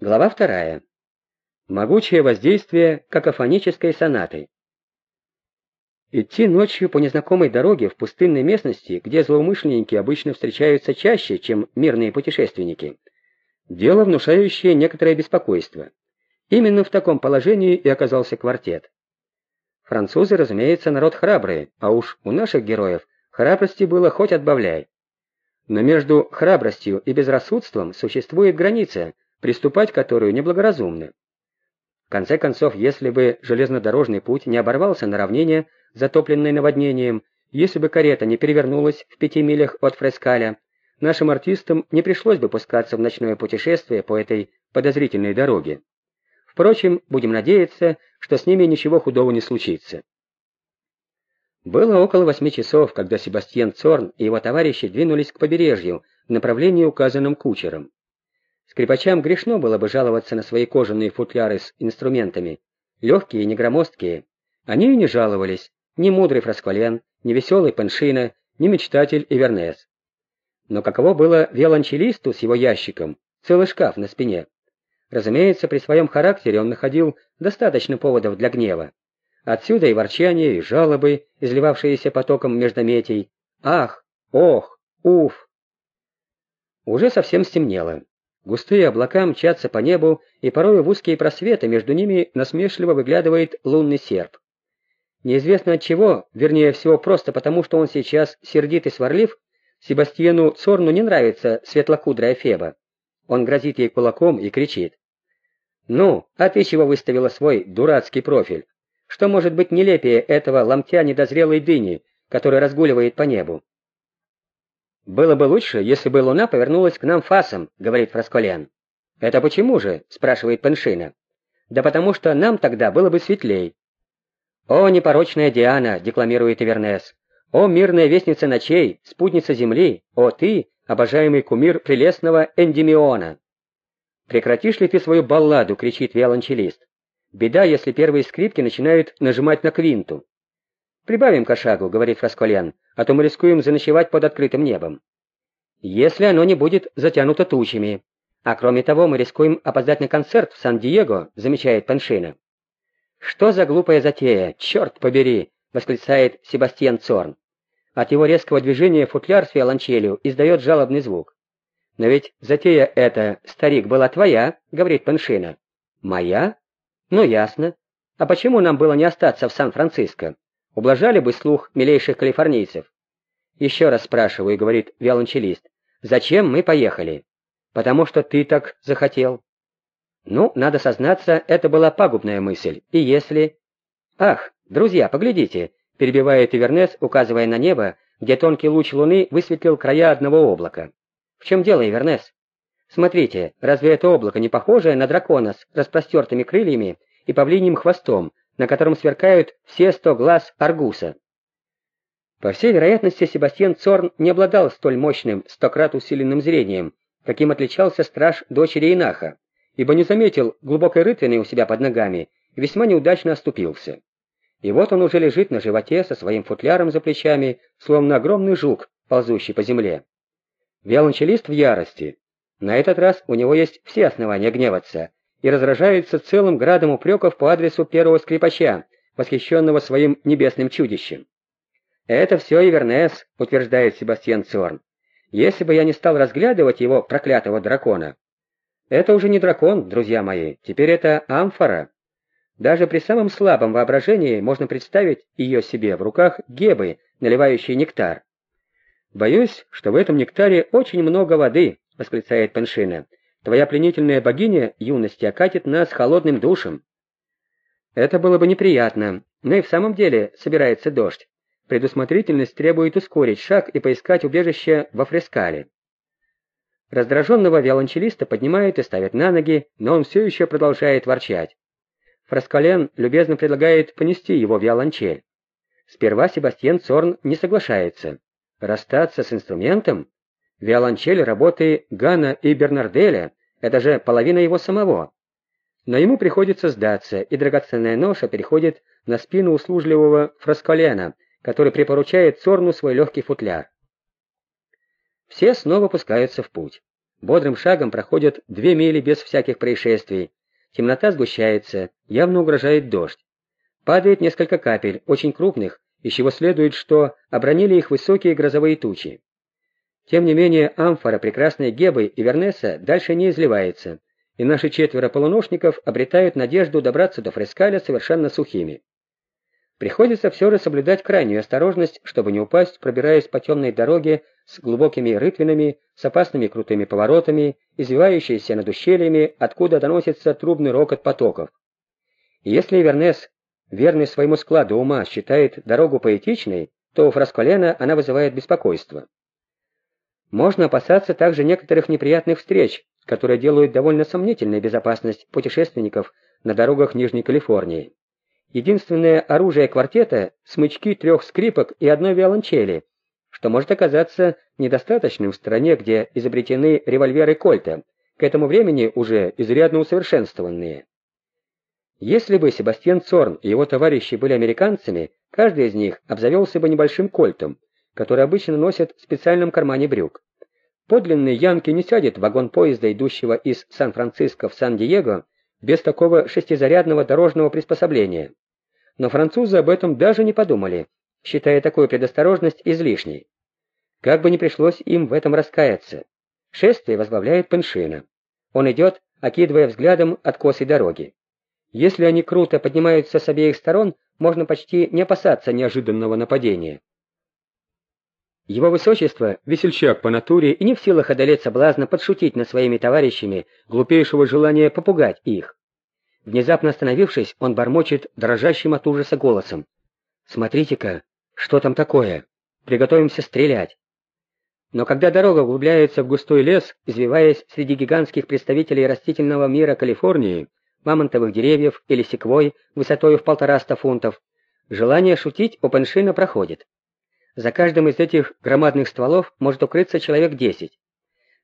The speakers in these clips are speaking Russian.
Глава вторая. Могучее воздействие какофонической сонаты. Идти ночью по незнакомой дороге в пустынной местности, где злоумышленники обычно встречаются чаще, чем мирные путешественники, дело, внушающее некоторое беспокойство. Именно в таком положении и оказался квартет. Французы, разумеется, народ храбрый, а уж у наших героев храбрости было хоть отбавляй. Но между храбростью и безрассудством существует граница, приступать которую неблагоразумно. В конце концов, если бы железнодорожный путь не оборвался на равнине, затопленной наводнением, если бы карета не перевернулась в пяти милях от Фрескаля, нашим артистам не пришлось бы пускаться в ночное путешествие по этой подозрительной дороге. Впрочем, будем надеяться, что с ними ничего худого не случится. Было около восьми часов, когда Себастьян Цорн и его товарищи двинулись к побережью в направлении, указанном кучером. Скрипачам грешно было бы жаловаться на свои кожаные футляры с инструментами, легкие и негромоздкие. Они и не жаловались, ни мудрый Фрасквален, ни веселый Пеншина, ни мечтатель Ивернес. Но каково было виолончелисту с его ящиком, целый шкаф на спине? Разумеется, при своем характере он находил достаточно поводов для гнева. Отсюда и ворчание, и жалобы, изливавшиеся потоком междометий. Ах, ох, уф! Уже совсем стемнело. Густые облака мчатся по небу, и порой в узкие просветы между ними насмешливо выглядывает лунный серп. Неизвестно от чего, вернее всего просто потому, что он сейчас сердит и сварлив, Себастьяну Цорну не нравится светлокудрая Феба. Он грозит ей кулаком и кричит. «Ну, а ты чего выставила свой дурацкий профиль? Что может быть нелепее этого ломтя недозрелой дыни, который разгуливает по небу? «Было бы лучше, если бы луна повернулась к нам фасом», — говорит Фрасколян. «Это почему же?» — спрашивает Пеншина. «Да потому что нам тогда было бы светлей». «О, непорочная Диана!» — декламирует Ивернес. «О, мирная вестница ночей, спутница земли! О, ты, обожаемый кумир прелестного Эндимиона!» «Прекратишь ли ты свою балладу?» — кричит виолончелист. «Беда, если первые скрипки начинают нажимать на квинту». «Прибавим-ка шагу», — говорит Фрасколян, «а то мы рискуем заночевать под открытым небом». «Если оно не будет затянуто тучами. А кроме того, мы рискуем опоздать на концерт в Сан-Диего», — замечает Паншина. «Что за глупая затея, черт побери!» — восклицает Себастьян Цорн. От его резкого движения футляр с виолончелью издает жалобный звук. «Но ведь затея эта, старик, была твоя», — говорит Паншина. «Моя? Ну, ясно. А почему нам было не остаться в Сан-Франциско? Ублажали бы слух милейших калифорнийцев. Еще раз спрашиваю, говорит виолончелист, зачем мы поехали? Потому что ты так захотел. Ну, надо сознаться, это была пагубная мысль. И если... Ах, друзья, поглядите, перебивает Ивернес, указывая на небо, где тонкий луч луны высветлил края одного облака. В чем дело, Ивернес? Смотрите, разве это облако не похожее на дракона с распростертыми крыльями и павлиним хвостом, на котором сверкают все сто глаз Аргуса. По всей вероятности, Себастьян Цорн не обладал столь мощным, стократ усиленным зрением, каким отличался страж дочери Инаха, ибо не заметил глубокой рытвины у себя под ногами и весьма неудачно оступился. И вот он уже лежит на животе со своим футляром за плечами, словно огромный жук, ползущий по земле. Виолончелист в ярости. На этот раз у него есть все основания гневаться, и разражается целым градом упреков по адресу первого скрипача, восхищенного своим небесным чудищем. «Это все Ивернес», — утверждает Себастьян Цорн. «Если бы я не стал разглядывать его проклятого дракона». «Это уже не дракон, друзья мои, теперь это амфора». Даже при самом слабом воображении можно представить ее себе в руках Гебы, наливающей нектар. «Боюсь, что в этом нектаре очень много воды», — восклицает Пеншина. Твоя пленительная богиня юности окатит нас холодным душем. Это было бы неприятно, но и в самом деле собирается дождь. Предусмотрительность требует ускорить шаг и поискать убежище во фрескале. Раздраженного виолончелиста поднимают и ставят на ноги, но он все еще продолжает ворчать. Фраскален любезно предлагает понести его виолончель. Сперва Себастьян Цорн не соглашается. Расстаться с инструментом? Виолончель работы Гана и Бернарделя — это же половина его самого. Но ему приходится сдаться, и драгоценная ноша переходит на спину услужливого фрасколена, который припоручает Цорну свой легкий футляр. Все снова пускаются в путь. бодрым шагом проходят две мили без всяких происшествий. Темнота сгущается, явно угрожает дождь. Падает несколько капель, очень крупных, из чего следует, что обронили их высокие грозовые тучи. Тем не менее, амфора прекрасной Гебы и Вернеса дальше не изливается, и наши четверо полуношников обретают надежду добраться до Фрескаля совершенно сухими. Приходится все же соблюдать крайнюю осторожность, чтобы не упасть, пробираясь по темной дороге с глубокими рытвинами, с опасными крутыми поворотами, извивающиеся над ущельями, откуда доносится трубный рокот потоков. И если Вернес, верный своему складу ума, считает дорогу поэтичной, то у Фрасколена она вызывает беспокойство. Можно опасаться также некоторых неприятных встреч, которые делают довольно сомнительной безопасность путешественников на дорогах Нижней Калифорнии. Единственное оружие квартета — смычки трех скрипок и одной виолончели, что может оказаться недостаточным в стране, где изобретены револьверы Кольта, к этому времени уже изрядно усовершенствованные. Если бы Себастьян Цорн и его товарищи были американцами, каждый из них обзавелся бы небольшим кольтом, который обычно носят в специальном кармане брюк. Подлинный Янки не сядет в вагон поезда, идущего из Сан-Франциско в Сан-Диего, без такого шестизарядного дорожного приспособления. Но французы об этом даже не подумали, считая такую предосторожность излишней. Как бы ни пришлось им в этом раскаяться. Шествие возглавляет Пеншина. Он идет, окидывая взглядом откосы дороги. Если они круто поднимаются с обеих сторон, можно почти не опасаться неожиданного нападения. Его высочество, весельчак по натуре и не в силах одолеть соблазна подшутить над своими товарищами, глупейшего желания попугать их. Внезапно остановившись, он бормочет дрожащим от ужаса голосом. «Смотрите-ка, что там такое? Приготовимся стрелять!» Но когда дорога углубляется в густой лес, извиваясь среди гигантских представителей растительного мира Калифорнии, мамонтовых деревьев или секвой высотой в полтораста фунтов, желание шутить у Пеншина проходит. За каждым из этих громадных стволов может укрыться человек десять.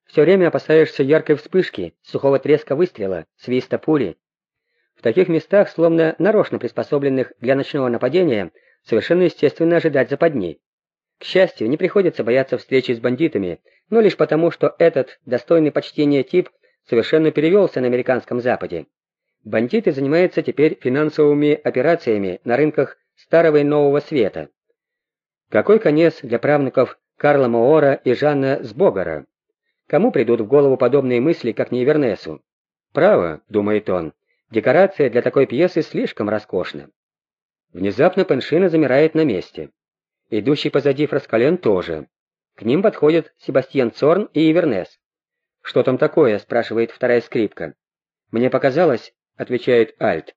Все время опасаешься яркой вспышки, сухого треска выстрела, свиста пули. В таких местах, словно нарочно приспособленных для ночного нападения, совершенно естественно ожидать западни. К счастью, не приходится бояться встречи с бандитами, но лишь потому, что этот достойный почтения тип совершенно перевелся на американском Западе. Бандиты занимаются теперь финансовыми операциями на рынках Старого и Нового Света. Какой конец для правнуков Карла Моора и Жанна Сбогара? Кому придут в голову подобные мысли, как не Вернесу? Право, думает он, декорация для такой пьесы слишком роскошна. Внезапно Пеншина замирает на месте. Идущий позади Фраскален тоже. К ним подходят Себастьян Цорн и Ивернес. «Что там такое?» — спрашивает вторая скрипка. «Мне показалось», — отвечает Альт.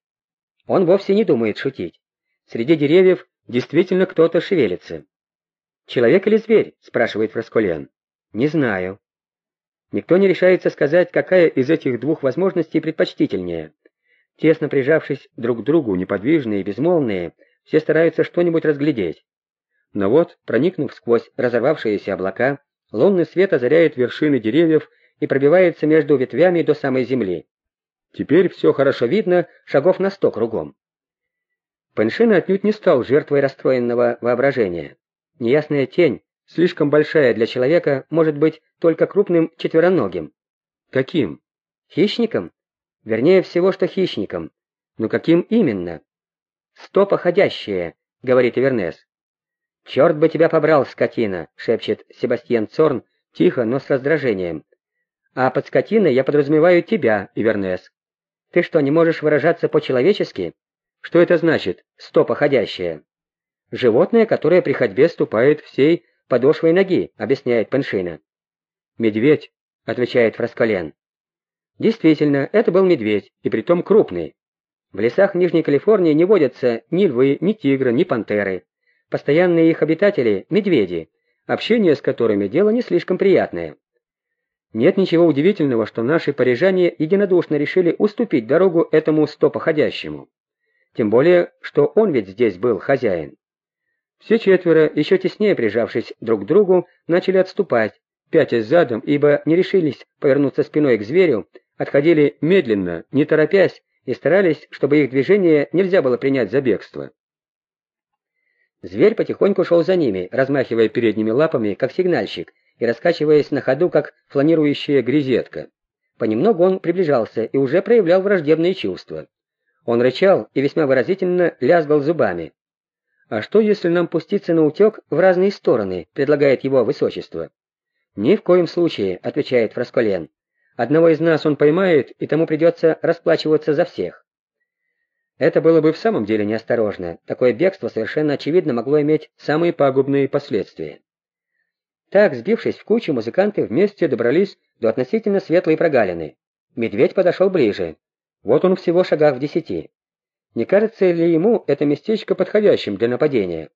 Он вовсе не думает шутить. Среди деревьев Действительно кто-то шевелится. «Человек или зверь?» — спрашивает Фрасколиан. «Не знаю». Никто не решается сказать, какая из этих двух возможностей предпочтительнее. Тесно прижавшись друг к другу, неподвижные и безмолвные, все стараются что-нибудь разглядеть. Но вот, проникнув сквозь разорвавшиеся облака, лунный свет озаряет вершины деревьев и пробивается между ветвями до самой земли. Теперь все хорошо видно, шагов на сто кругом. Паншина отнюдь не стал жертвой расстроенного воображения. Неясная тень, слишком большая для человека, может быть только крупным четвероногим. Каким? Хищником? Вернее всего, что хищником. Но каким именно? «Стопа ходящая», — говорит Ивернес. «Черт бы тебя побрал, скотина», — шепчет Себастьян Цорн, тихо, но с раздражением. «А под скотиной я подразумеваю тебя, Ивернес. Ты что, не можешь выражаться по-человечески?» Что это значит «стопа ходящая»? Животное, которое при ходьбе ступает всей подошвой ноги, объясняет Пеншина. «Медведь», — отвечает Фраскален. Действительно, это был медведь, и притом крупный. В лесах Нижней Калифорнии не водятся ни львы, ни тигры, ни пантеры. Постоянные их обитатели — медведи, общение с которыми дело не слишком приятное. Нет ничего удивительного, что наши парижане единодушно решили уступить дорогу этому стопоходящему. Тем более, что он ведь здесь был хозяин. Все четверо, еще теснее прижавшись друг к другу, начали отступать, пятясь задом, ибо не решились повернуться спиной к зверю, отходили медленно, не торопясь, и старались, чтобы их движение нельзя было принять за бегство. Зверь потихоньку шел за ними, размахивая передними лапами, как сигнальщик, и раскачиваясь на ходу, как фланирующая грезетка. Понемногу он приближался и уже проявлял враждебные чувства. Он рычал и весьма выразительно лязгал зубами. «А что, если нам пуститься на утек в разные стороны?» — предлагает его высочество. «Ни в коем случае», — отвечает Фрасколен. «Одного из нас он поймает, и тому придется расплачиваться за всех». Это было бы в самом деле неосторожно. Такое бегство совершенно очевидно могло иметь самые пагубные последствия. Так, сбившись в кучу, музыканты вместе добрались до относительно светлой прогалины. Медведь подошел ближе. Вот он всего шагах в десяти. Не кажется ли ему это местечко подходящим для нападения?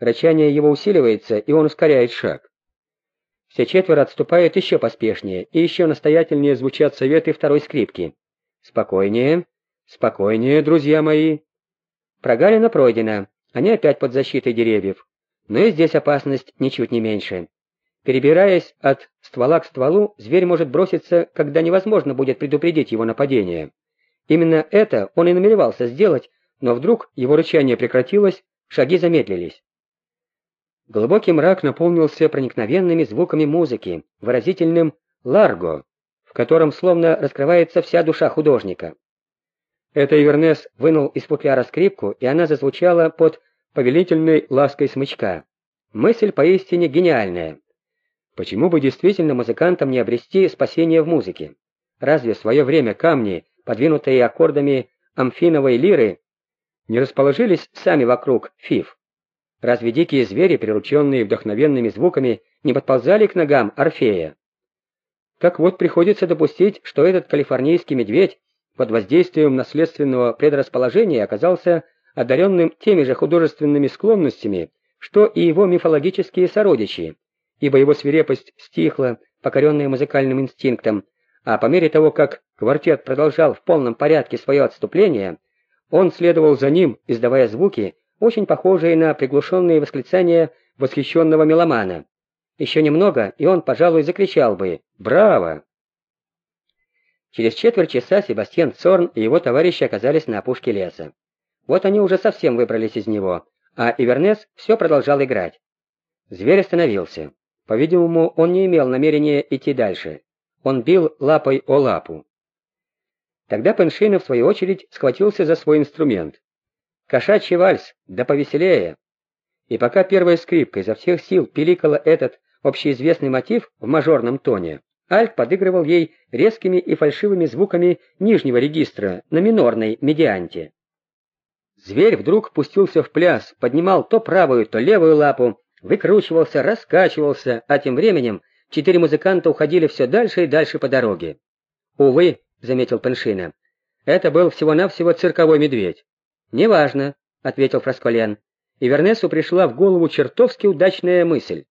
Рычание его усиливается, и он ускоряет шаг. Все четверо отступают еще поспешнее, и еще настоятельнее звучат советы второй скрипки. «Спокойнее, спокойнее, друзья мои!» Прогалина пройдена, они опять под защитой деревьев. Но и здесь опасность ничуть не меньше. Перебираясь от ствола к стволу, зверь может броситься, когда невозможно будет предупредить его нападение. Именно это он и намеревался сделать, но вдруг его рычание прекратилось, шаги замедлились. Глубокий мрак наполнился проникновенными звуками музыки, выразительным «ларго», в котором словно раскрывается вся душа художника. Это Ивернес вынул из футляра скрипку, и она зазвучала под повелительной лаской смычка. Мысль поистине гениальная. Почему бы действительно музыкантам не обрести спасение в музыке? Разве в свое время камни подвинутые аккордами амфиновой лиры, не расположились сами вокруг фиф. Разве дикие звери, прирученные вдохновенными звуками, не подползали к ногам Орфея? Так вот, приходится допустить, что этот калифорнийский медведь под воздействием наследственного предрасположения оказался одаренным теми же художественными склонностями, что и его мифологические сородичи, ибо его свирепость стихла, покоренная музыкальным инстинктом, а по мере того, как квартет продолжал в полном порядке свое отступление, он следовал за ним, издавая звуки, очень похожие на приглушенные восклицания восхищенного меломана. Еще немного, и он, пожалуй, закричал бы «Браво!». Через четверть часа Себастьян Цорн и его товарищи оказались на опушке леса. Вот они уже совсем выбрались из него, а Ивернес все продолжал играть. Зверь остановился. По-видимому, он не имел намерения идти дальше. Он бил лапой о лапу. Тогда Пеншина, в свою очередь, схватился за свой инструмент. «Кошачий вальс, да повеселее!» И пока первая скрипка изо всех сил пиликала этот общеизвестный мотив в мажорном тоне, Альт подыгрывал ей резкими и фальшивыми звуками нижнего регистра на минорной медианте. Зверь вдруг пустился в пляс, поднимал то правую, то левую лапу, выкручивался, раскачивался, а тем временем Четыре музыканта уходили все дальше и дальше по дороге. «Увы», — заметил Пеншина, — «это был всего-навсего цирковой медведь». «Неважно», — ответил Фрасколен. И Вернесу пришла в голову чертовски удачная мысль.